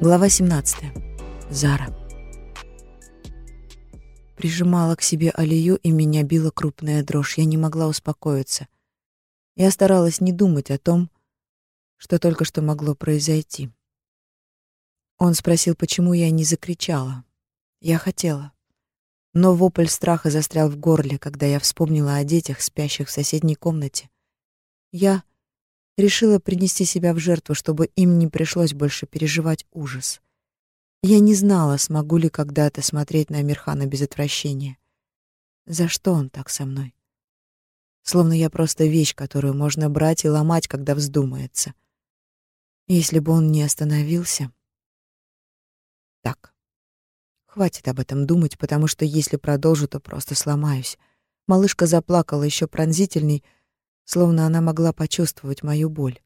Глава 17. Зара. Прижимала к себе Алию, и меня била крупная дрожь. Я не могла успокоиться. Я старалась не думать о том, что только что могло произойти. Он спросил, почему я не закричала. Я хотела. Но вопль страха застрял в горле, когда я вспомнила о детях, спящих в соседней комнате. Я решила принести себя в жертву, чтобы им не пришлось больше переживать ужас. Я не знала, смогу ли когда-то смотреть на Амирхана без отвращения. За что он так со мной? Словно я просто вещь, которую можно брать и ломать, когда вздумается. Если бы он не остановился... Так, хватит об этом думать, потому что если продолжу, то просто сломаюсь. Малышка заплакала еще пронзительней, словно она могла почувствовать мою боль.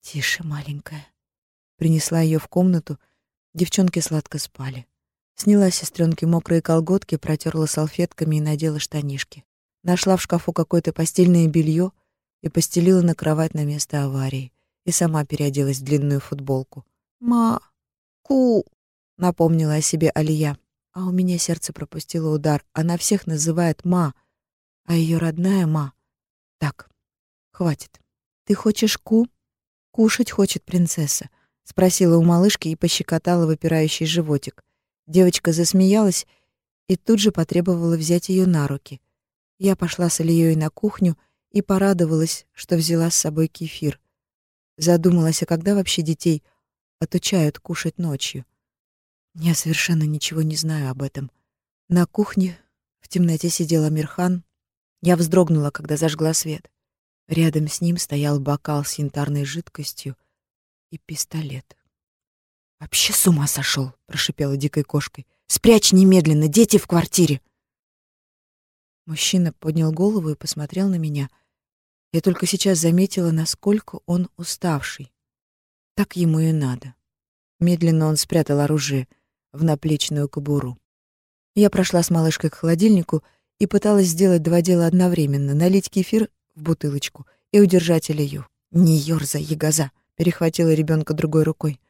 «Тише, маленькая». Принесла ее в комнату, девчонки сладко спали. Сняла сестренке мокрые колготки, протерла салфетками и надела штанишки. Нашла в шкафу какое-то постельное белье и постелила на кровать на место аварии. И сама переоделась в длинную футболку. «Ма... ку...» — напомнила о себе Алия. А у меня сердце пропустило удар. Она всех называет «ма», а ее родная «ма». Так, Хватит. Ты хочешь ку? Кушать хочет принцесса, спросила у малышки и пощекотала выпирающий животик. Девочка засмеялась и тут же потребовала взять ее на руки. Я пошла с Ильей на кухню и порадовалась, что взяла с собой кефир. Задумалась, а когда вообще детей отучают кушать ночью? Я совершенно ничего не знаю об этом. На кухне в темноте сидел Амирхан. Я вздрогнула, когда зажгла свет. Рядом с ним стоял бокал с янтарной жидкостью и пистолет. «Вообще с ума сошел!» — прошипела дикой кошкой. «Спрячь немедленно! Дети в квартире!» Мужчина поднял голову и посмотрел на меня. Я только сейчас заметила, насколько он уставший. Так ему и надо. Медленно он спрятал оружие в наплечную кобуру. Я прошла с малышкой к холодильнику и пыталась сделать два дела одновременно — налить кефир в бутылочку и удержать Илью. «Не ёрзай, ягоза!» — перехватила ребенка другой рукой.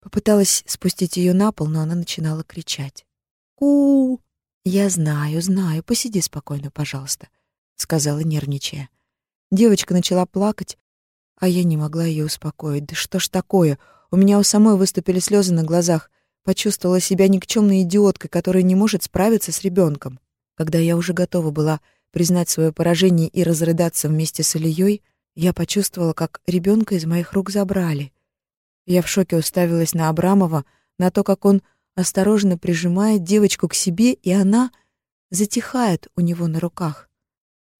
Попыталась спустить ее на пол, но она начинала кричать. «Ку!» «Я знаю, знаю, посиди спокойно, пожалуйста», — сказала, нервничая. Девочка начала плакать, а я не могла ее успокоить. «Да что ж такое? У меня у самой выступили слезы на глазах. Почувствовала себя никчемной идиоткой, которая не может справиться с ребенком. Когда я уже готова была признать свое поражение и разрыдаться вместе с Ильей, я почувствовала, как ребенка из моих рук забрали. Я в шоке уставилась на Абрамова, на то, как он осторожно прижимает девочку к себе, и она затихает у него на руках.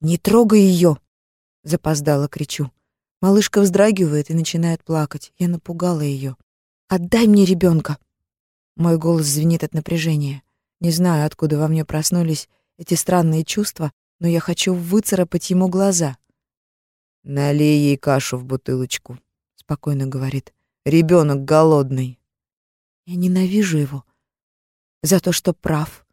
«Не трогай ее!» — запоздало кричу. Малышка вздрагивает и начинает плакать. Я напугала ее. «Отдай мне ребенка!» Мой голос звенит от напряжения. Не знаю, откуда во мне проснулись эти странные чувства, но я хочу выцарапать ему глаза. «Налей ей кашу в бутылочку», — спокойно говорит. «Ребенок голодный». Я ненавижу его. За то, что прав.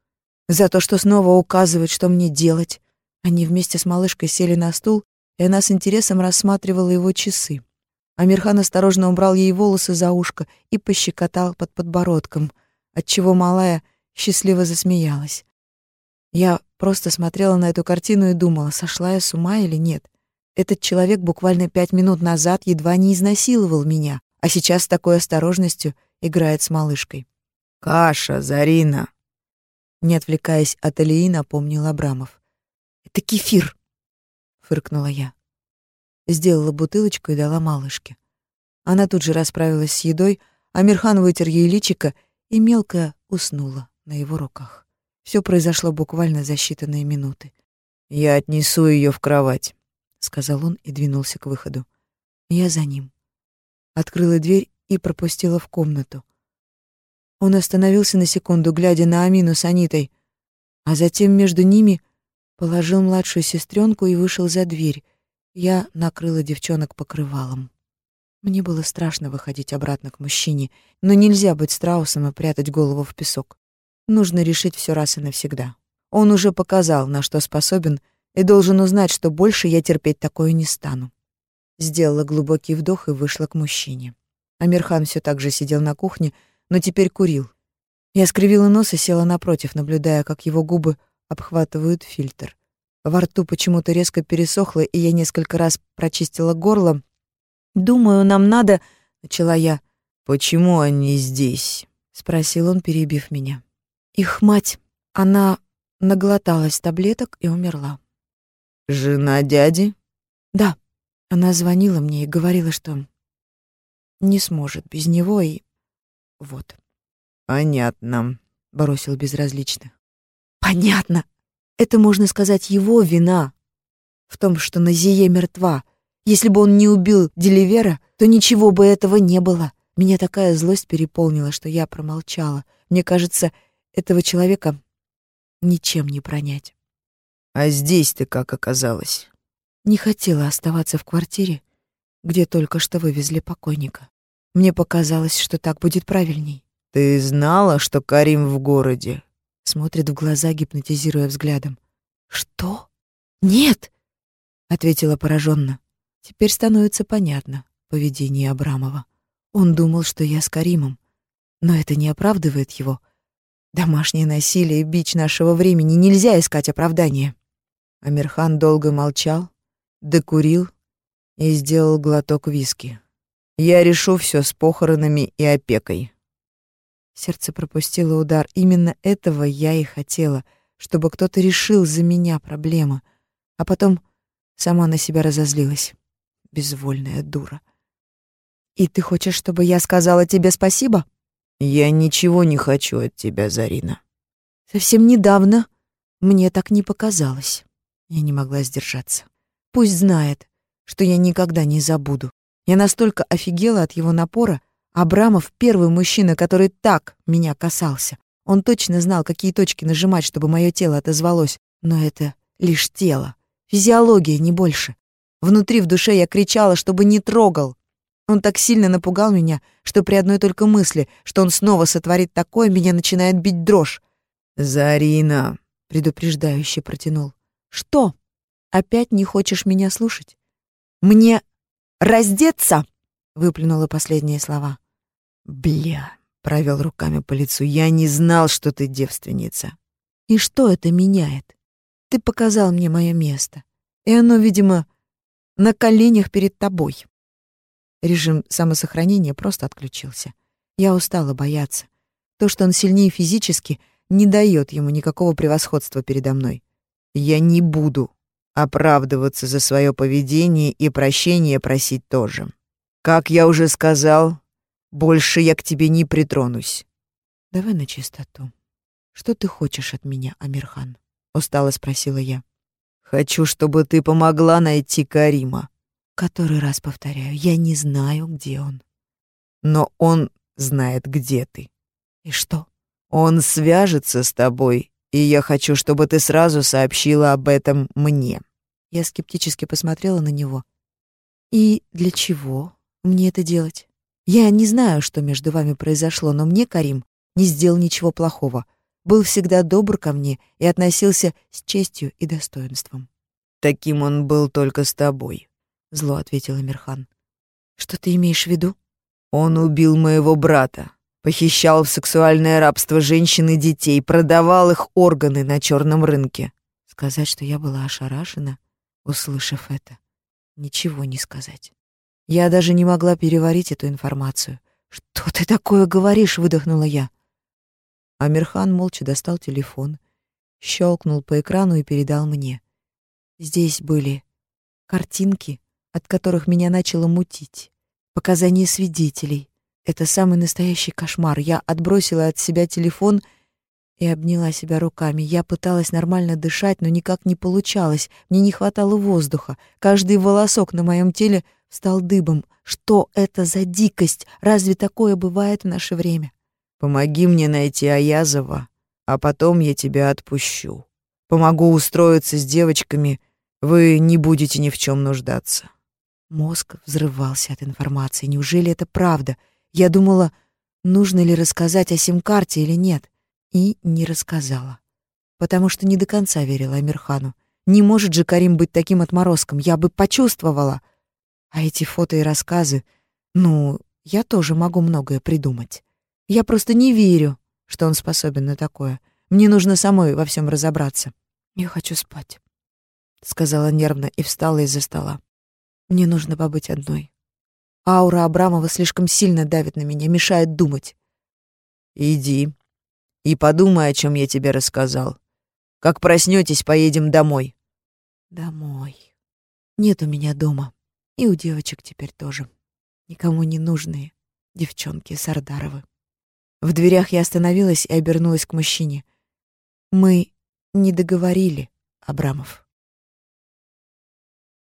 За то, что снова указывает, что мне делать. Они вместе с малышкой сели на стул, и она с интересом рассматривала его часы. Амирхан осторожно убрал ей волосы за ушко и пощекотал под подбородком, отчего малая счастливо засмеялась. Я просто смотрела на эту картину и думала, сошла я с ума или нет. Этот человек буквально пять минут назад едва не изнасиловал меня, а сейчас с такой осторожностью играет с малышкой. «Каша, Зарина!» Не отвлекаясь от Алии, напомнил Абрамов. «Это кефир!» — фыркнула я. Сделала бутылочку и дала малышке. Она тут же расправилась с едой, а Мирхан вытер ей личико и мелко уснула на его руках. Все произошло буквально за считанные минуты. «Я отнесу ее в кровать», — сказал он и двинулся к выходу. Я за ним. Открыла дверь и пропустила в комнату. Он остановился на секунду, глядя на Амину с Анитой, а затем между ними положил младшую сестренку и вышел за дверь. Я накрыла девчонок покрывалом. Мне было страшно выходить обратно к мужчине, но нельзя быть страусом и прятать голову в песок. Нужно решить все раз и навсегда. Он уже показал, на что способен, и должен узнать, что больше я терпеть такое не стану. Сделала глубокий вдох и вышла к мужчине. Амирхан все так же сидел на кухне, но теперь курил. Я скривила нос и села напротив, наблюдая, как его губы обхватывают фильтр. Во рту почему-то резко пересохло, и я несколько раз прочистила горло. «Думаю, нам надо...» — начала я. «Почему они здесь?» — спросил он, перебив меня. «Их мать, она наглоталась таблеток и умерла». «Жена дяди?» «Да». Она звонила мне и говорила, что не сможет без него, и... вот. «Понятно», — бросил безразлично. «Понятно. Это, можно сказать, его вина в том, что Назие мертва. Если бы он не убил Деливера, то ничего бы этого не было. Меня такая злость переполнила, что я промолчала. Мне кажется, этого человека ничем не пронять. А здесь ты как оказалась? Не хотела оставаться в квартире, где только что вывезли покойника. Мне показалось, что так будет правильней. Ты знала, что Карим в городе? Смотрит в глаза, гипнотизируя взглядом. Что? Нет, ответила пораженно. Теперь становится понятно поведение Абрамова. Он думал, что я с Каримом, но это не оправдывает его. Домашнее насилие — бич нашего времени, нельзя искать оправдания. Амирхан долго молчал, докурил и сделал глоток виски. «Я решу все с похоронами и опекой». Сердце пропустило удар. Именно этого я и хотела, чтобы кто-то решил за меня проблемы, а потом сама на себя разозлилась. Безвольная дура. И ты хочешь, чтобы я сказала тебе спасибо? Я ничего не хочу от тебя, Зарина. Совсем недавно мне так не показалось. Я не могла сдержаться. Пусть знает, что я никогда не забуду. Я настолько офигела от его напора. Абрамов — первый мужчина, который так меня касался. Он точно знал, какие точки нажимать, чтобы мое тело отозвалось. Но это лишь тело. Физиология, не больше. Внутри в душе я кричала, чтобы не трогал. Он так сильно напугал меня, что при одной только мысли, что он снова сотворит такое, меня начинает бить дрожь. «Зарина!» — предупреждающе протянул. «Что? Опять не хочешь меня слушать? Мне раздеться?» — выплюнула последние слова. «Бля!» — провел руками по лицу. «Я не знал, что ты девственница». «И что это меняет? Ты показал мне мое место, и оно, видимо, на коленях перед тобой». Режим самосохранения просто отключился. Я устала бояться. То, что он сильнее физически, не дает ему никакого превосходства передо мной. Я не буду оправдываться за свое поведение и прощения просить тоже. Как я уже сказал, больше я к тебе не притронусь. Давай на чистоту. Что ты хочешь от меня, Амирхан? Устало спросила я. Хочу, чтобы ты помогла найти Карима. Который раз повторяю, я не знаю, где он. Но он знает, где ты. И что? Он свяжется с тобой, и я хочу, чтобы ты сразу сообщила об этом мне. Я скептически посмотрела на него. И для чего мне это делать? Я не знаю, что между вами произошло, но мне Карим не сделал ничего плохого. Был всегда добр ко мне и относился с честью и достоинством. Таким он был только с тобой зло ответил Эмирхан. Что ты имеешь в виду? Он убил моего брата, похищал в сексуальное рабство женщин и детей, продавал их органы на черном рынке. Сказать, что я была ошарашена, услышав это, ничего не сказать. Я даже не могла переварить эту информацию. Что ты такое говоришь, выдохнула я. Амирхан молча достал телефон, щелкнул по экрану и передал мне. Здесь были картинки от которых меня начало мутить. Показания свидетелей. Это самый настоящий кошмар. Я отбросила от себя телефон и обняла себя руками. Я пыталась нормально дышать, но никак не получалось. Мне не хватало воздуха. Каждый волосок на моем теле стал дыбом. Что это за дикость? Разве такое бывает в наше время? Помоги мне найти Аязова, а потом я тебя отпущу. Помогу устроиться с девочками, вы не будете ни в чем нуждаться. Мозг взрывался от информации. Неужели это правда? Я думала, нужно ли рассказать о сим-карте или нет. И не рассказала. Потому что не до конца верила Амирхану. Не может же Карим быть таким отморозком. Я бы почувствовала. А эти фото и рассказы... Ну, я тоже могу многое придумать. Я просто не верю, что он способен на такое. Мне нужно самой во всем разобраться. Я хочу спать, сказала нервно и встала из-за стола. Мне нужно побыть одной. Аура Абрамова слишком сильно давит на меня, мешает думать. Иди и подумай, о чем я тебе рассказал. Как проснетесь, поедем домой. Домой. Нет у меня дома. И у девочек теперь тоже. Никому не нужные девчонки Сардаровы. В дверях я остановилась и обернулась к мужчине. Мы не договорили, Абрамов.